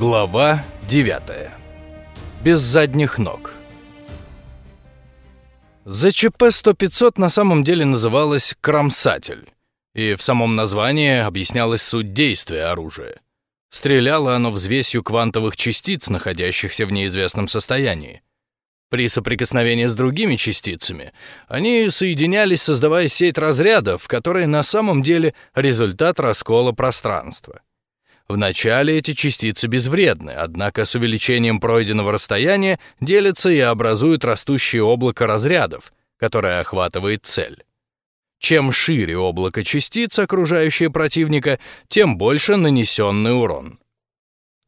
Глава 9. Без задних ног. ЗЧП 100-500 на самом деле называлось «кромсатель», и в самом названии объяснялась суть действия оружия. Стреляло оно взвесью квантовых частиц, находящихся в неизвестном состоянии. При соприкосновении с другими частицами они соединялись, создавая сеть разрядов, которые на самом деле результат раскола пространства. Вначале эти частицы безвредны, однако с увеличением пройденного расстояния делятся и образуют растущее облако разрядов, которое охватывает цель. Чем шире облако частиц, окружающее противника, тем больше нанесенный урон.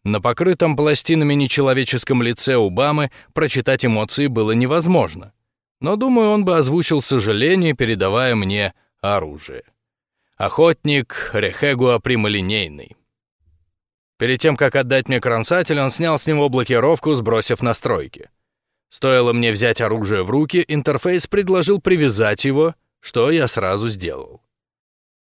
На покрытом пластинами нечеловеческом лице Убамы прочитать эмоции было невозможно. Но, думаю, он бы озвучил сожаление, передавая мне оружие. Охотник Рехегуа прямолинейный. Перед тем, как отдать мне кромсатель, он снял с него блокировку, сбросив настройки. Стоило мне взять оружие в руки, интерфейс предложил привязать его, что я сразу сделал.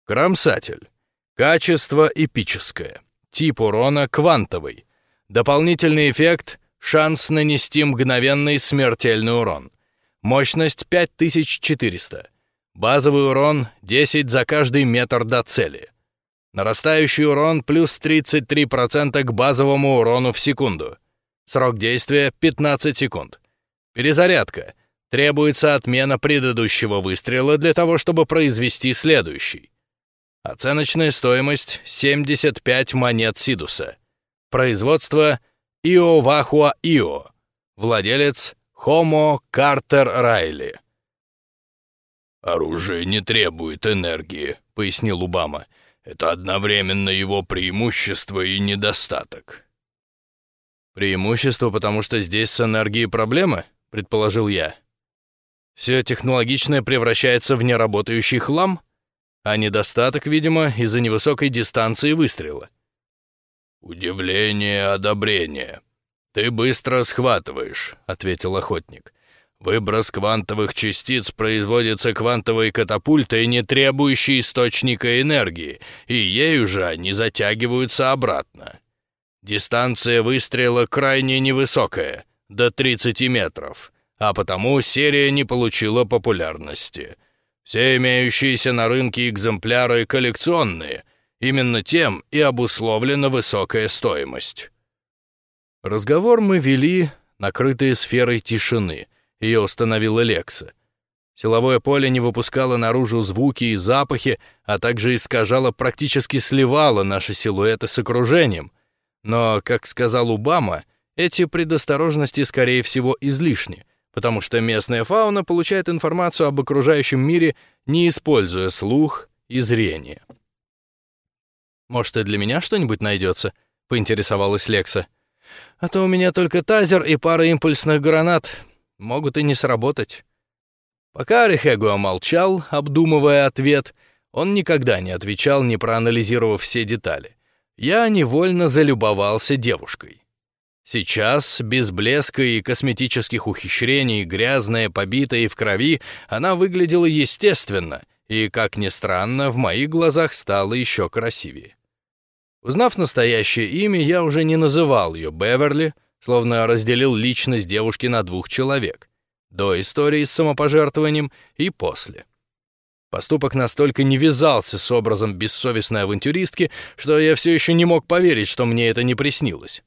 Кромсатель. Качество эпическое. Тип урона квантовый. Дополнительный эффект — шанс нанести мгновенный смертельный урон. Мощность 5400. Базовый урон 10 за каждый метр до цели. Нарастающий урон плюс 33% к базовому урону в секунду. Срок действия 15 секунд. Перезарядка. Требуется отмена предыдущего выстрела для того, чтобы произвести следующий. Оценочная стоимость 75 монет Сидуса. Производство Иовахуа Ио. Владелец Хомо Картер Райли. «Оружие не требует энергии», — пояснил Убама. «Это одновременно его преимущество и недостаток». «Преимущество, потому что здесь с энергией проблемы?» — предположил я. «Все технологичное превращается в неработающий хлам?» а недостаток, видимо, из-за невысокой дистанции выстрела. «Удивление, одобрение. Ты быстро схватываешь», — ответил охотник. «Выброс квантовых частиц производится квантовой катапультой, не требующей источника энергии, и ею же они затягиваются обратно. Дистанция выстрела крайне невысокая, до 30 метров, а потому серия не получила популярности». Все имеющиеся на рынке экземпляры коллекционные, именно тем и обусловлена высокая стоимость. Разговор мы вели, накрытые сферой тишины. Ее установила Лекса. Силовое поле не выпускало наружу звуки и запахи, а также искажало, практически сливало наши силуэты с окружением. Но, как сказал Убама, эти предосторожности, скорее всего, излишни потому что местная фауна получает информацию об окружающем мире, не используя слух и зрение. «Может, и для меня что-нибудь найдется?» — поинтересовалась Лекса. «А то у меня только тазер и пара импульсных гранат. Могут и не сработать». Пока Рехегуа молчал, обдумывая ответ, он никогда не отвечал, не проанализировав все детали. Я невольно залюбовался девушкой. Сейчас, без блеска и косметических ухищрений, грязная, побитая и в крови, она выглядела естественно и, как ни странно, в моих глазах стала еще красивее. Узнав настоящее имя, я уже не называл ее Беверли, словно разделил личность девушки на двух человек. До истории с самопожертвованием и после. Поступок настолько не вязался с образом бессовестной авантюристки, что я все еще не мог поверить, что мне это не приснилось.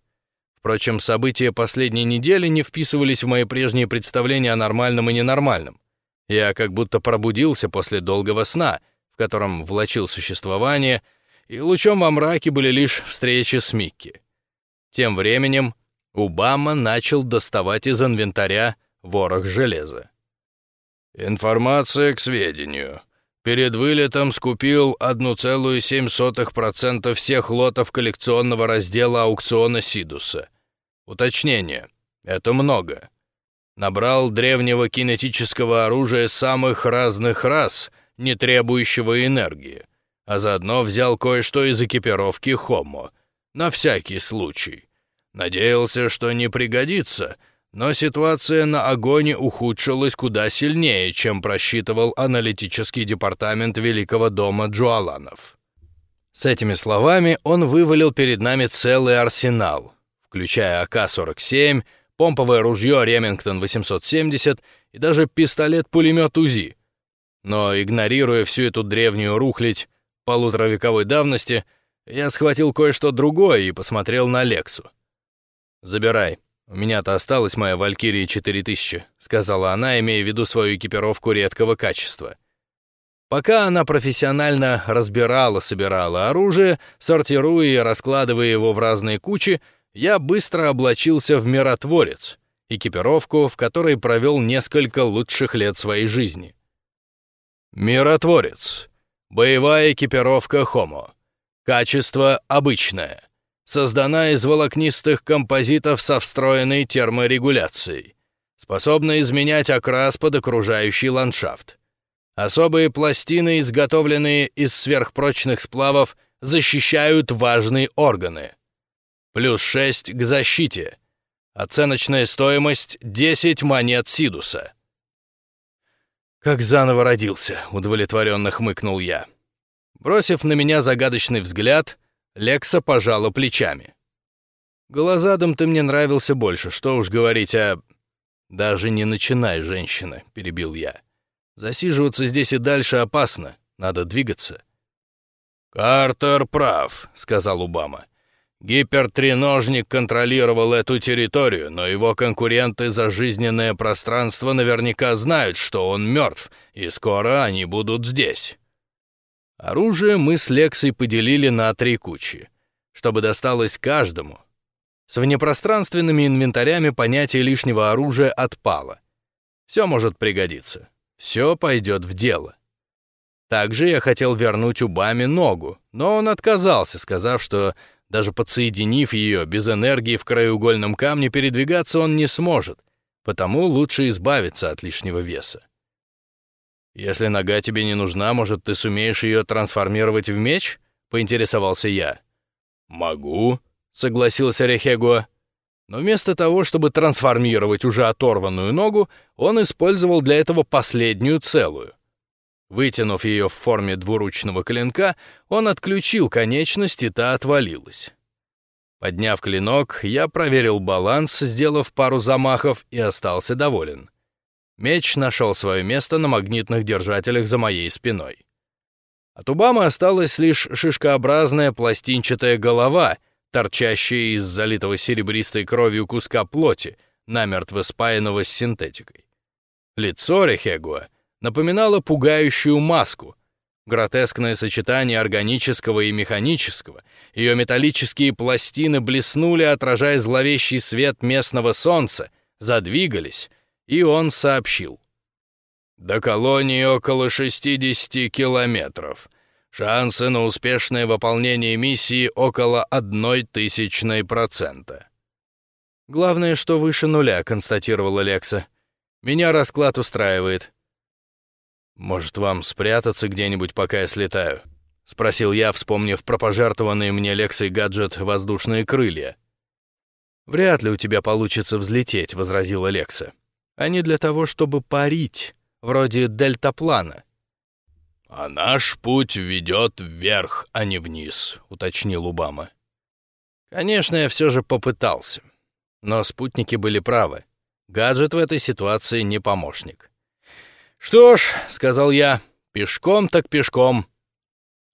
Впрочем, события последней недели не вписывались в мои прежние представления о нормальном и ненормальном. Я как будто пробудился после долгого сна, в котором влачил существование, и лучом во мраке были лишь встречи с Микки. Тем временем Убама начал доставать из инвентаря ворох железа. «Информация к сведению. Перед вылетом скупил 1,7% всех лотов коллекционного раздела аукциона Сидуса. Уточнение. Это много. Набрал древнего кинетического оружия самых разных рас, не требующего энергии, а заодно взял кое-что из экипировки Хомо, на всякий случай. Надеялся, что не пригодится, но ситуация на огоне ухудшилась куда сильнее, чем просчитывал аналитический департамент Великого дома Джуаланов. С этими словами он вывалил перед нами целый арсенал, включая АК-47, помповое ружье Ремингтон 870 и даже пистолет-пулемет УЗИ. Но, игнорируя всю эту древнюю рухлядь полуторавековой давности, я схватил кое-что другое и посмотрел на Лексу. «Забирай. У меня-то осталась моя Валькирия 4000», — сказала она, имея в виду свою экипировку редкого качества. Пока она профессионально разбирала, собирала оружие, сортируя и раскладывая его в разные кучи, я быстро облачился в миротворец, экипировку, в которой провел несколько лучших лет своей жизни. Миротворец. Боевая экипировка Хомо. Качество обычное. Создана из волокнистых композитов со встроенной терморегуляцией. Способна изменять окрас под окружающий ландшафт. Особые пластины, изготовленные из сверхпрочных сплавов, защищают важные органы. Плюс 6 к защите. Оценочная стоимость — 10 монет Сидуса. «Как заново родился», — удовлетворенно хмыкнул я. Бросив на меня загадочный взгляд, Лекса пожала плечами. «Голозадом ты мне нравился больше, что уж говорить о...» «Даже не начинай, женщина», — перебил я. Засиживаться здесь и дальше опасно, надо двигаться». «Картер прав», — сказал Убама. «Гипертреножник контролировал эту территорию, но его конкуренты за жизненное пространство наверняка знают, что он мертв, и скоро они будут здесь». Оружие мы с Лексой поделили на три кучи, чтобы досталось каждому. С внепространственными инвентарями понятие лишнего оружия отпало. Все может пригодиться все пойдет в дело. Также я хотел вернуть Убаме ногу, но он отказался, сказав, что даже подсоединив ее без энергии в краеугольном камне, передвигаться он не сможет, потому лучше избавиться от лишнего веса. «Если нога тебе не нужна, может, ты сумеешь ее трансформировать в меч?» — поинтересовался я. «Могу», — согласился Рехего. Но вместо того, чтобы трансформировать уже оторванную ногу, он использовал для этого последнюю целую. Вытянув ее в форме двуручного клинка, он отключил конечность, и та отвалилась. Подняв клинок, я проверил баланс, сделав пару замахов, и остался доволен. Меч нашел свое место на магнитных держателях за моей спиной. От Убама осталась лишь шишкообразная пластинчатая голова — торчащие из залитого серебристой кровью куска плоти, намертво спаянного с синтетикой. Лицо Рехегуа напоминало пугающую маску, гротескное сочетание органического и механического, ее металлические пластины блеснули, отражая зловещий свет местного солнца, задвигались, и он сообщил. «До колонии около 60 километров. Шансы на успешное выполнение миссии около одной тысячной процента. «Главное, что выше нуля», — констатировала Лекса. «Меня расклад устраивает». «Может, вам спрятаться где-нибудь, пока я слетаю?» — спросил я, вспомнив про пожертвованные мне Лексой гаджет «Воздушные крылья». «Вряд ли у тебя получится взлететь», — возразила Лекса. «Они для того, чтобы парить, вроде дельтаплана. «А наш путь ведет вверх, а не вниз», — уточнил Убама. Конечно, я все же попытался. Но спутники были правы. Гаджет в этой ситуации не помощник. «Что ж», — сказал я, — «пешком так пешком».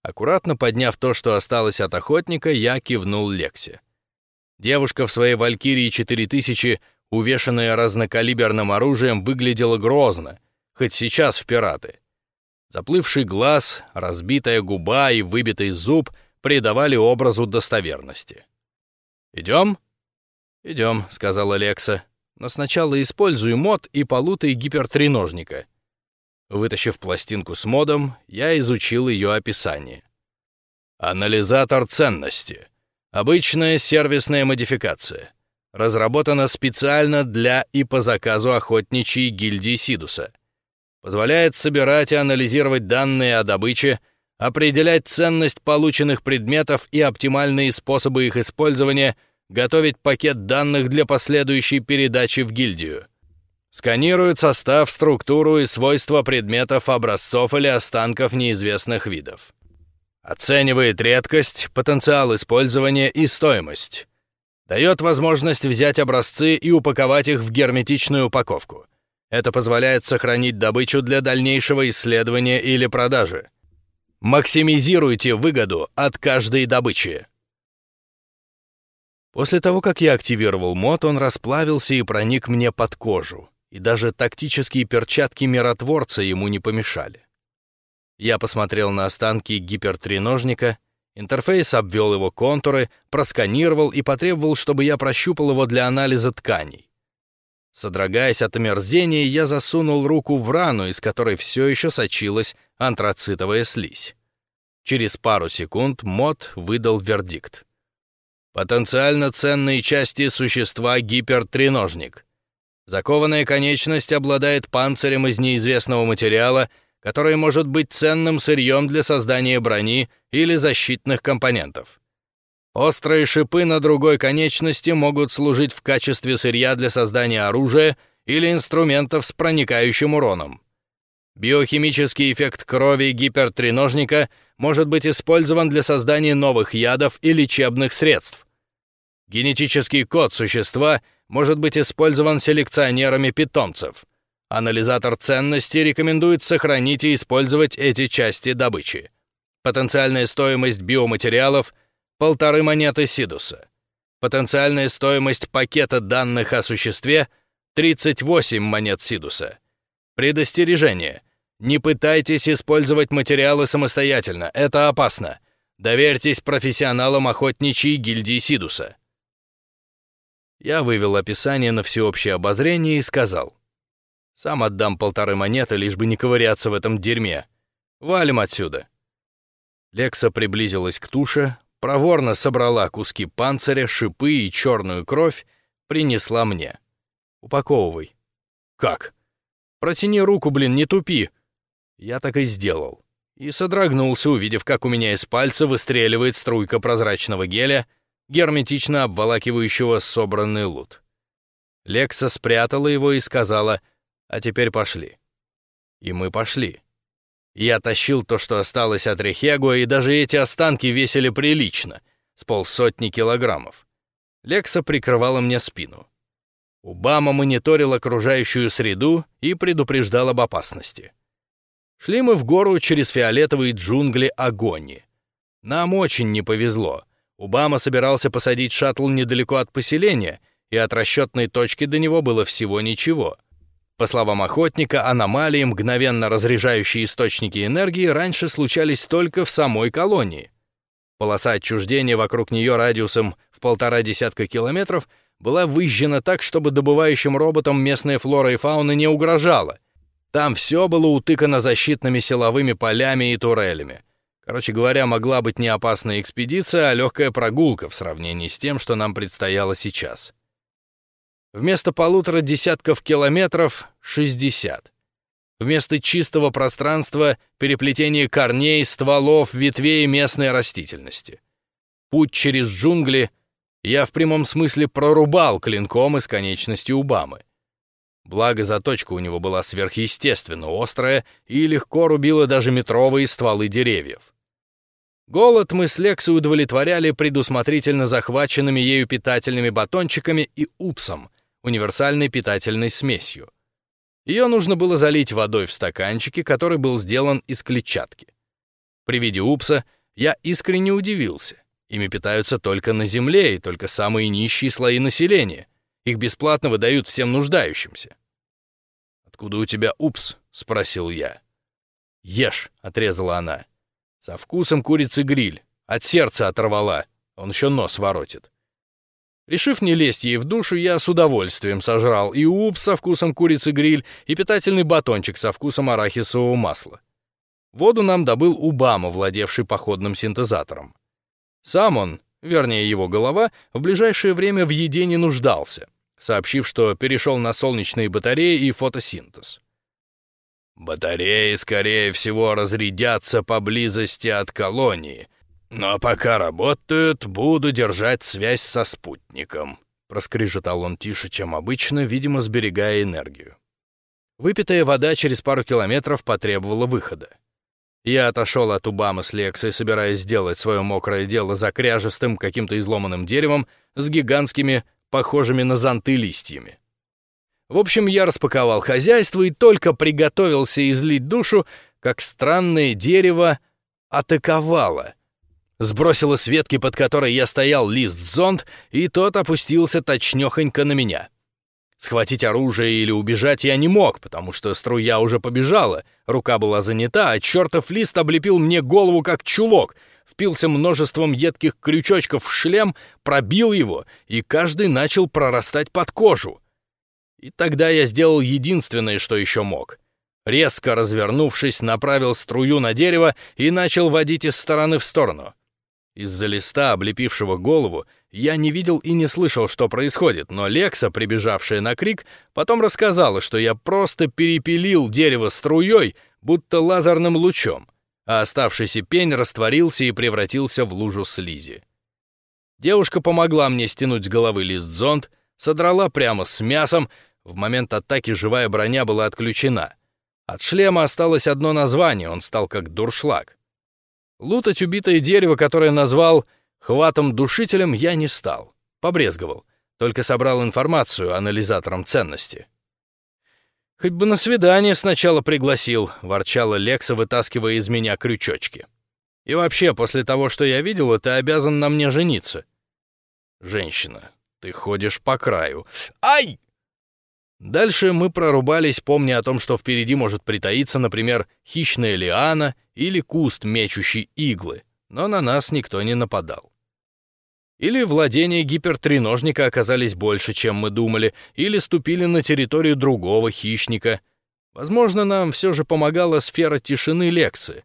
Аккуратно подняв то, что осталось от охотника, я кивнул Лексе. Девушка в своей «Валькирии 4000», увешанная разнокалиберным оружием, выглядела грозно, хоть сейчас в пираты. Заплывший глаз, разбитая губа и выбитый зуб придавали образу достоверности. «Идем?» «Идем», — сказала Лекса. «Но сначала используй мод и полутай гипертреножника». Вытащив пластинку с модом, я изучил ее описание. Анализатор ценности. Обычная сервисная модификация. Разработана специально для и по заказу охотничьей гильдии Сидуса позволяет собирать и анализировать данные о добыче, определять ценность полученных предметов и оптимальные способы их использования, готовить пакет данных для последующей передачи в гильдию. Сканирует состав, структуру и свойства предметов, образцов или останков неизвестных видов. Оценивает редкость, потенциал использования и стоимость. Дает возможность взять образцы и упаковать их в герметичную упаковку. Это позволяет сохранить добычу для дальнейшего исследования или продажи. Максимизируйте выгоду от каждой добычи. После того, как я активировал мод, он расплавился и проник мне под кожу, и даже тактические перчатки миротворца ему не помешали. Я посмотрел на останки гипертреножника, интерфейс обвел его контуры, просканировал и потребовал, чтобы я прощупал его для анализа тканей. Содрогаясь от омерзения, я засунул руку в рану, из которой все еще сочилась антрацитовая слизь. Через пару секунд мод выдал вердикт. Потенциально ценные части существа гипертреножник. Закованная конечность обладает панцирем из неизвестного материала, который может быть ценным сырьем для создания брони или защитных компонентов. Острые шипы на другой конечности могут служить в качестве сырья для создания оружия или инструментов с проникающим уроном. Биохимический эффект крови гипертреножника может быть использован для создания новых ядов и лечебных средств. Генетический код существа может быть использован селекционерами питомцев. Анализатор ценности рекомендует сохранить и использовать эти части добычи. Потенциальная стоимость биоматериалов — полторы монеты Сидуса. Потенциальная стоимость пакета данных о существе — 38 монет Сидуса. Предостережение. Не пытайтесь использовать материалы самостоятельно, это опасно. Доверьтесь профессионалам охотничьей гильдии Сидуса. Я вывел описание на всеобщее обозрение и сказал. «Сам отдам полторы монеты, лишь бы не ковыряться в этом дерьме. Валим отсюда». Лекса приблизилась к туше, проворно собрала куски панциря, шипы и черную кровь, принесла мне. «Упаковывай». «Как?» «Протяни руку, блин, не тупи». Я так и сделал. И содрогнулся, увидев, как у меня из пальца выстреливает струйка прозрачного геля — герметично обволакивающего собранный лут. Лекса спрятала его и сказала, «А теперь пошли». И мы пошли. Я тащил то, что осталось от Рехегуа, и даже эти останки весили прилично, с полсотни килограммов. Лекса прикрывала мне спину. Убама мониторил окружающую среду и предупреждал об опасности. Шли мы в гору через фиолетовые джунгли Агони. Нам очень не повезло. Убама собирался посадить шаттл недалеко от поселения, и от расчетной точки до него было всего ничего. По словам охотника, аномалии, мгновенно разряжающие источники энергии, раньше случались только в самой колонии. Полоса отчуждения вокруг нее радиусом в полтора десятка километров была выжжена так, чтобы добывающим роботам местная флора и фауна не угрожала. Там все было утыкано защитными силовыми полями и турелями. Короче говоря, могла быть не опасная экспедиция, а легкая прогулка в сравнении с тем, что нам предстояло сейчас. Вместо полутора десятков километров — 60. Вместо чистого пространства — переплетение корней, стволов, ветвей местной растительности. Путь через джунгли я в прямом смысле прорубал клинком из конечности Убамы. Благо, заточка у него была сверхъестественно острая и легко рубила даже метровые стволы деревьев. Голод мы с Лексой удовлетворяли предусмотрительно захваченными ею питательными батончиками и упсом, универсальной питательной смесью. Ее нужно было залить водой в стаканчике, который был сделан из клетчатки. При виде упса я искренне удивился. Ими питаются только на земле и только самые нищие слои населения. Их бесплатно выдают всем нуждающимся. «Откуда у тебя упс?» — спросил я. «Ешь», — отрезала она. Со вкусом курицы гриль. От сердца оторвала. Он еще нос воротит. Решив не лезть ей в душу, я с удовольствием сожрал и уп со вкусом курицы гриль, и питательный батончик со вкусом арахисового масла. Воду нам добыл Убама, владевший походным синтезатором. Сам он, вернее его голова, в ближайшее время в еде не нуждался, сообщив, что перешел на солнечные батареи и фотосинтез. Батареи, скорее всего, разрядятся поблизости от колонии. Но пока работают, буду держать связь со спутником. Проскрежетал он тише, чем обычно, видимо, сберегая энергию. Выпитая вода через пару километров потребовала выхода. Я отошел от Убамы с Лексой, собираясь сделать свое мокрое дело за кряжестым каким-то изломанным деревом с гигантскими, похожими на зонты листьями. В общем, я распаковал хозяйство и только приготовился излить душу, как странное дерево атаковало. Сбросило с ветки, под которой я стоял, лист-зонт, и тот опустился точнёхонько на меня. Схватить оружие или убежать я не мог, потому что струя уже побежала, рука была занята, а чертов лист облепил мне голову как чулок, впился множеством едких крючочков в шлем, пробил его, и каждый начал прорастать под кожу. И тогда я сделал единственное, что еще мог. Резко развернувшись, направил струю на дерево и начал водить из стороны в сторону. Из-за листа, облепившего голову, я не видел и не слышал, что происходит, но Лекса, прибежавшая на крик, потом рассказала, что я просто перепилил дерево струей, будто лазерным лучом, а оставшийся пень растворился и превратился в лужу слизи. Девушка помогла мне стянуть с головы лист-зонд, содрала прямо с мясом, в момент атаки живая броня была отключена. От шлема осталось одно название, он стал как дуршлаг. Лутать убитое дерево, которое назвал Хватом-душителем я не стал, побрезговал, только собрал информацию анализатором ценности. «Хоть бы на свидание сначала пригласил», — ворчала Лекса, вытаскивая из меня крючочки. «И вообще, после того, что я видел, ты обязан на мне жениться». «Женщина, ты ходишь по краю». «Ай!» Дальше мы прорубались, помня о том, что впереди может притаиться, например, хищная лиана или куст, мечущий иглы, но на нас никто не нападал. Или владения гипертреножника оказались больше, чем мы думали, или ступили на территорию другого хищника. Возможно, нам все же помогала сфера тишины Лексы.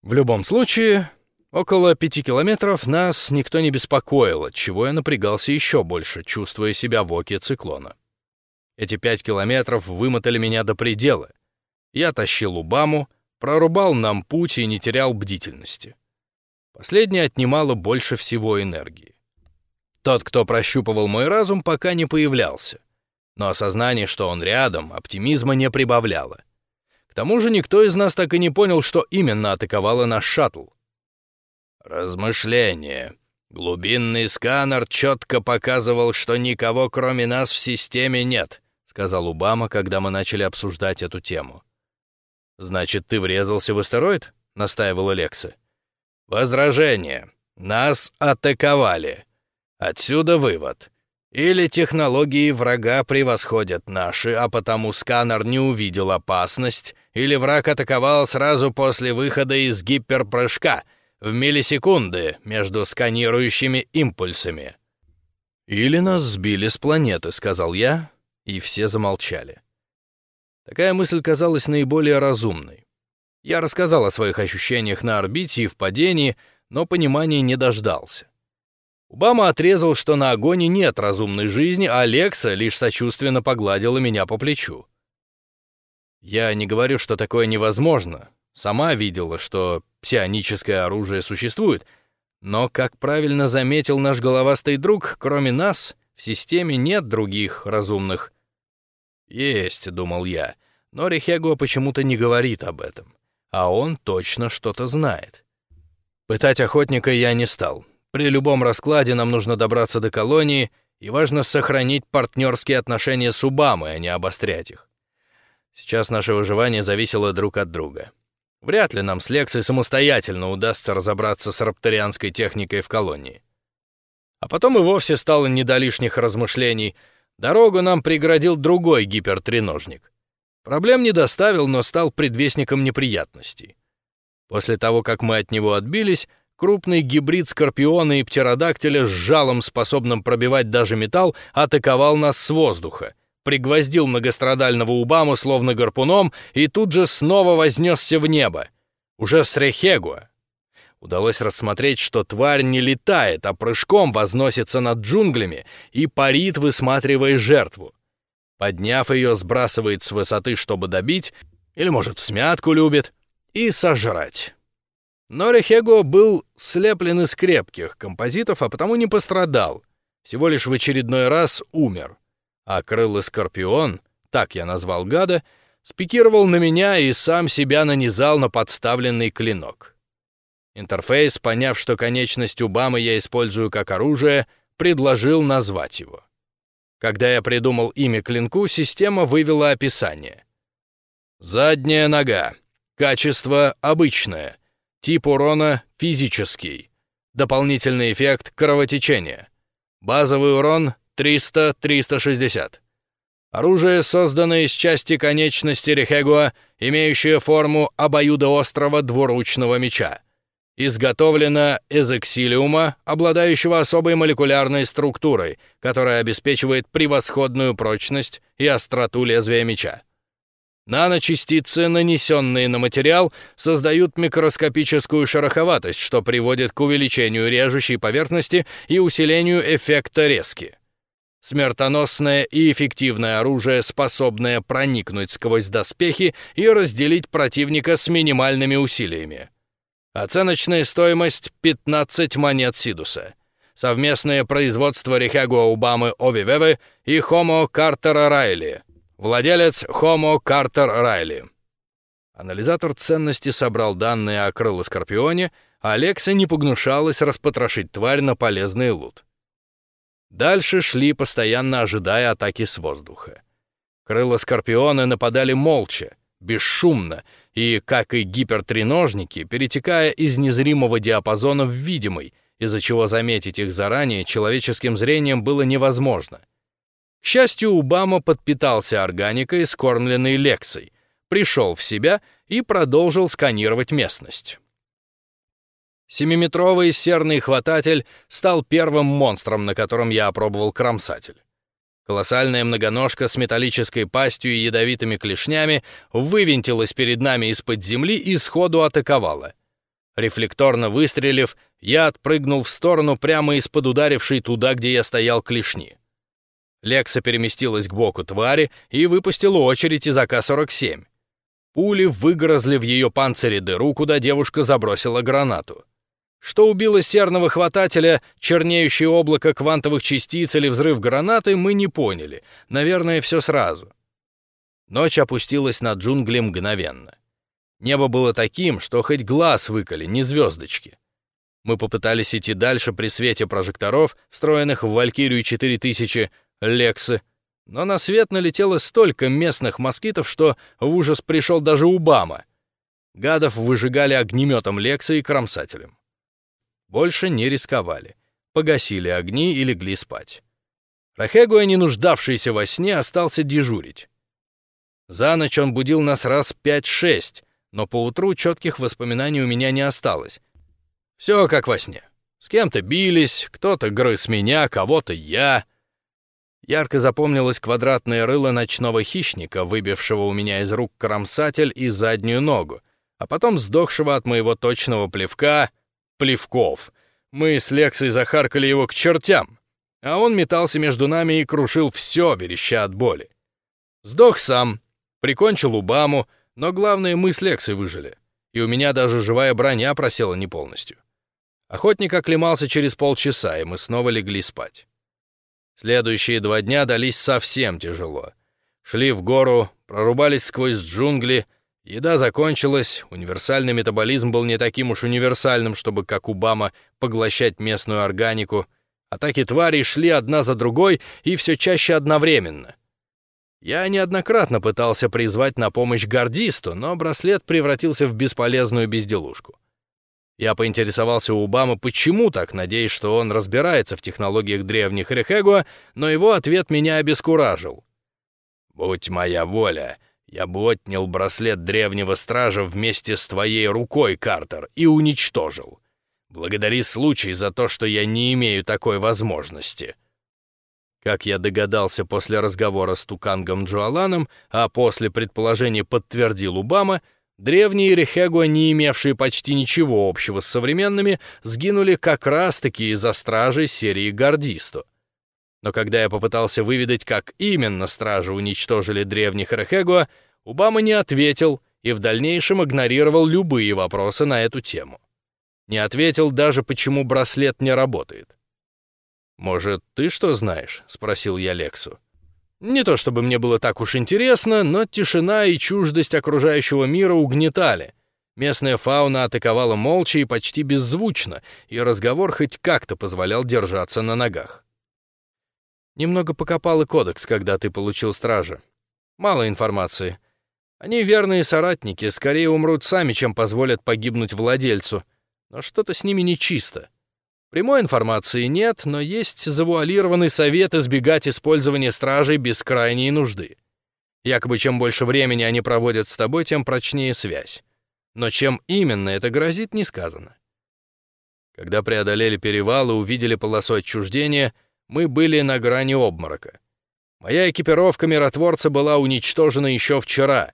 В любом случае, около пяти километров нас никто не беспокоил, чего я напрягался еще больше, чувствуя себя в оке циклона. Эти пять километров вымотали меня до предела. Я тащил Убаму, прорубал нам путь и не терял бдительности. Последнее отнимало больше всего энергии. Тот, кто прощупывал мой разум, пока не появлялся. Но осознание, что он рядом, оптимизма не прибавляло. К тому же никто из нас так и не понял, что именно атаковало наш шаттл. Размышление. Глубинный сканер четко показывал, что никого кроме нас в системе нет, сказал Убама, когда мы начали обсуждать эту тему. Значит, ты врезался в астероид? настаивала Лекса. Возражение. Нас атаковали. Отсюда вывод. Или технологии врага превосходят наши, а потому сканер не увидел опасность, или враг атаковал сразу после выхода из гиперпрыжка, в миллисекунды между сканирующими импульсами. «Или нас сбили с планеты», — сказал я, и все замолчали. Такая мысль казалась наиболее разумной. Я рассказал о своих ощущениях на орбите и в падении, но понимания не дождался. Убама отрезал, что на Агоне нет разумной жизни, а Алекса лишь сочувственно погладила меня по плечу. Я не говорю, что такое невозможно. Сама видела, что псионическое оружие существует, но, как правильно заметил наш головастый друг, кроме нас в системе нет других разумных. Есть, думал я, но Рихего почему-то не говорит об этом а он точно что-то знает. Пытать охотника я не стал. При любом раскладе нам нужно добраться до колонии, и важно сохранить партнерские отношения с Убамой, а не обострять их. Сейчас наше выживание зависело друг от друга. Вряд ли нам с Лексой самостоятельно удастся разобраться с рапторианской техникой в колонии. А потом и вовсе стало не до лишних размышлений. Дорогу нам преградил другой гипертреножник. Проблем не доставил, но стал предвестником неприятностей. После того, как мы от него отбились, крупный гибрид скорпиона и птеродактиля с жалом, способным пробивать даже металл, атаковал нас с воздуха, пригвоздил многострадального Убаму словно гарпуном и тут же снова вознесся в небо. Уже с Рехегуа. Удалось рассмотреть, что тварь не летает, а прыжком возносится над джунглями и парит, высматривая жертву. Подняв ее, сбрасывает с высоты, чтобы добить, или, может, смятку любит, и сожрать. Но Рехего был слеплен из крепких композитов, а потому не пострадал, всего лишь в очередной раз умер. А крылый скорпион, так я назвал гада, спикировал на меня и сам себя нанизал на подставленный клинок. Интерфейс, поняв, что конечность Убамы я использую как оружие, предложил назвать его. Когда я придумал имя клинку, система вывела описание. Задняя нога. Качество обычное. Тип урона физический. Дополнительный эффект кровотечения. Базовый урон 300-360. Оружие создано из части конечности Рехегуа, имеющее форму обоюдоострого двуручного меча. Изготовлено из эксилиума, обладающего особой молекулярной структурой, которая обеспечивает превосходную прочность и остроту лезвия меча. Наночастицы, нанесенные на материал, создают микроскопическую шероховатость, что приводит к увеличению режущей поверхности и усилению эффекта резки. Смертоносное и эффективное оружие, способное проникнуть сквозь доспехи и разделить противника с минимальными усилиями. Оценочная стоимость 15 монет Сидуса. Совместное производство Рихагуа Убамы Овивевы и Хомо Картера Райли. Владелец Хомо Картер Райли. Анализатор ценности собрал данные о крыло-скорпионе, а Алекса не погнушалась распотрошить тварь на полезный лут. Дальше шли, постоянно ожидая атаки с воздуха. Крыло Скорпиона нападали молча, бесшумно, и, как и гипертреножники, перетекая из незримого диапазона в видимый, из-за чего заметить их заранее человеческим зрением было невозможно. К счастью, Убама подпитался органикой, скормленной Лексой, пришел в себя и продолжил сканировать местность. Семиметровый серный хвататель стал первым монстром, на котором я опробовал кромсатель. Колоссальная многоножка с металлической пастью и ядовитыми клешнями вывинтилась перед нами из-под земли и сходу атаковала. Рефлекторно выстрелив, я отпрыгнул в сторону прямо из-под ударившей туда, где я стоял клешни. Лекса переместилась к боку твари и выпустила очередь из АК-47. Пули выгрызли в ее панцире дыру, куда девушка забросила гранату. Что убило серного хватателя, чернеющее облако квантовых частиц или взрыв гранаты, мы не поняли. Наверное, все сразу. Ночь опустилась на джунгли мгновенно. Небо было таким, что хоть глаз выколи, не звездочки. Мы попытались идти дальше при свете прожекторов, встроенных в Валькирию 4000 Лексы, но на свет налетело столько местных москитов, что в ужас пришел даже Убама. Гадов выжигали огнеметом Лекса и кромсателем. Больше не рисковали. Погасили огни и легли спать. Рахегуя, не нуждавшийся во сне, остался дежурить. За ночь он будил нас раз пять-шесть, но поутру четких воспоминаний у меня не осталось. Все как во сне. С кем-то бились, кто-то грыз меня, кого-то я. Ярко запомнилось квадратное рыло ночного хищника, выбившего у меня из рук кромсатель и заднюю ногу, а потом сдохшего от моего точного плевка — плевков. Мы с Лексой захаркали его к чертям, а он метался между нами и крушил все, вереща от боли. Сдох сам, прикончил Убаму, но главное, мы с Лексой выжили, и у меня даже живая броня просела не полностью. Охотник оклемался через полчаса, и мы снова легли спать. Следующие два дня дались совсем тяжело. Шли в гору, прорубались сквозь джунгли — Еда закончилась, универсальный метаболизм был не таким уж универсальным, чтобы, как у Бама, поглощать местную органику. Атаки тварей шли одна за другой и все чаще одновременно. Я неоднократно пытался призвать на помощь гардисту, но браслет превратился в бесполезную безделушку. Я поинтересовался у Убама, почему так, надеясь, что он разбирается в технологиях древних Рехегуа, но его ответ меня обескуражил. «Будь моя воля, я бы отнял браслет древнего стража вместе с твоей рукой, Картер, и уничтожил. Благодари случай за то, что я не имею такой возможности. Как я догадался после разговора с Тукангом Джоаланом, а после предположения подтвердил Убама, древние Рехегуа, не имевшие почти ничего общего с современными, сгинули как раз-таки из-за стражей серии Гордисто. Но когда я попытался выведать, как именно стражи уничтожили древних Рехегуа, Убама не ответил и в дальнейшем игнорировал любые вопросы на эту тему. Не ответил даже, почему браслет не работает. «Может, ты что знаешь?» — спросил я Лексу. Не то чтобы мне было так уж интересно, но тишина и чуждость окружающего мира угнетали. Местная фауна атаковала молча и почти беззвучно, и разговор хоть как-то позволял держаться на ногах. Немного покопал и кодекс, когда ты получил стража. Мало информации. Они верные соратники, скорее умрут сами, чем позволят погибнуть владельцу. Но что-то с ними нечисто. Прямой информации нет, но есть завуалированный совет избегать использования стражей без крайней нужды. Якобы чем больше времени они проводят с тобой, тем прочнее связь. Но чем именно это грозит, не сказано. Когда преодолели перевал и увидели полосу отчуждения, мы были на грани обморока. Моя экипировка миротворца была уничтожена еще вчера.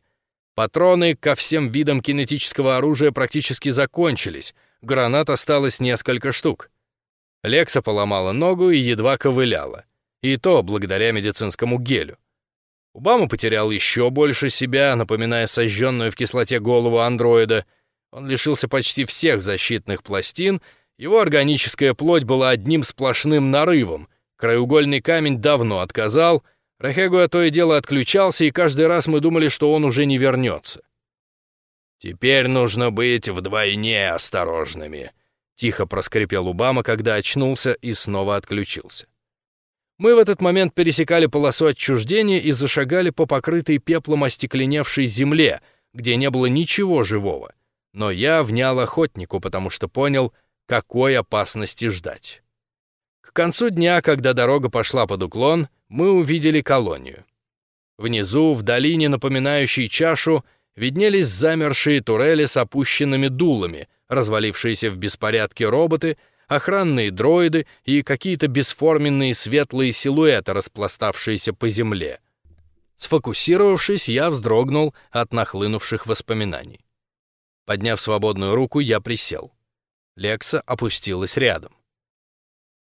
Патроны ко всем видам кинетического оружия практически закончились, гранат осталось несколько штук. Лекса поломала ногу и едва ковыляла. И то благодаря медицинскому гелю. Убама потерял еще больше себя, напоминая сожженную в кислоте голову андроида. Он лишился почти всех защитных пластин, его органическая плоть была одним сплошным нарывом, краеугольный камень давно отказал, Рахегуа то и дело отключался, и каждый раз мы думали, что он уже не вернется. «Теперь нужно быть вдвойне осторожными», Тихо проскрипел Убама, когда очнулся и снова отключился. Мы в этот момент пересекали полосу отчуждения и зашагали по покрытой пеплом остекленевшей земле, где не было ничего живого. Но я внял охотнику, потому что понял, какой опасности ждать. К концу дня, когда дорога пошла под уклон, мы увидели колонию. Внизу, в долине, напоминающей чашу, виднелись замершие турели с опущенными дулами — развалившиеся в беспорядке роботы, охранные дроиды и какие-то бесформенные светлые силуэты, распластавшиеся по земле. Сфокусировавшись, я вздрогнул от нахлынувших воспоминаний. Подняв свободную руку, я присел. Лекса опустилась рядом.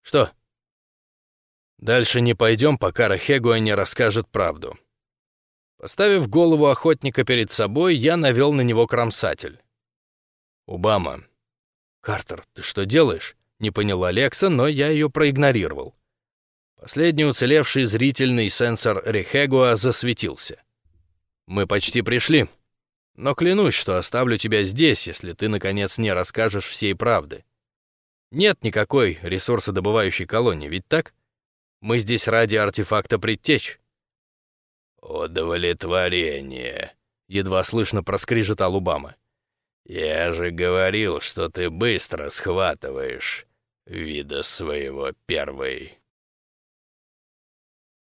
«Что?» «Дальше не пойдем, пока Рахегуа не расскажет правду». Поставив голову охотника перед собой, я навел на него кромсатель. «Обама». «Картер, ты что делаешь?» — не поняла Лекса, но я ее проигнорировал. Последний уцелевший зрительный сенсор Рехегуа засветился. «Мы почти пришли. Но клянусь, что оставлю тебя здесь, если ты, наконец, не расскажешь всей правды. Нет никакой ресурсодобывающей колонии, ведь так? Мы здесь ради артефакта предтеч». «Удовлетворение», — едва слышно проскрежетал Убама. «Я же говорил, что ты быстро схватываешь вида своего первой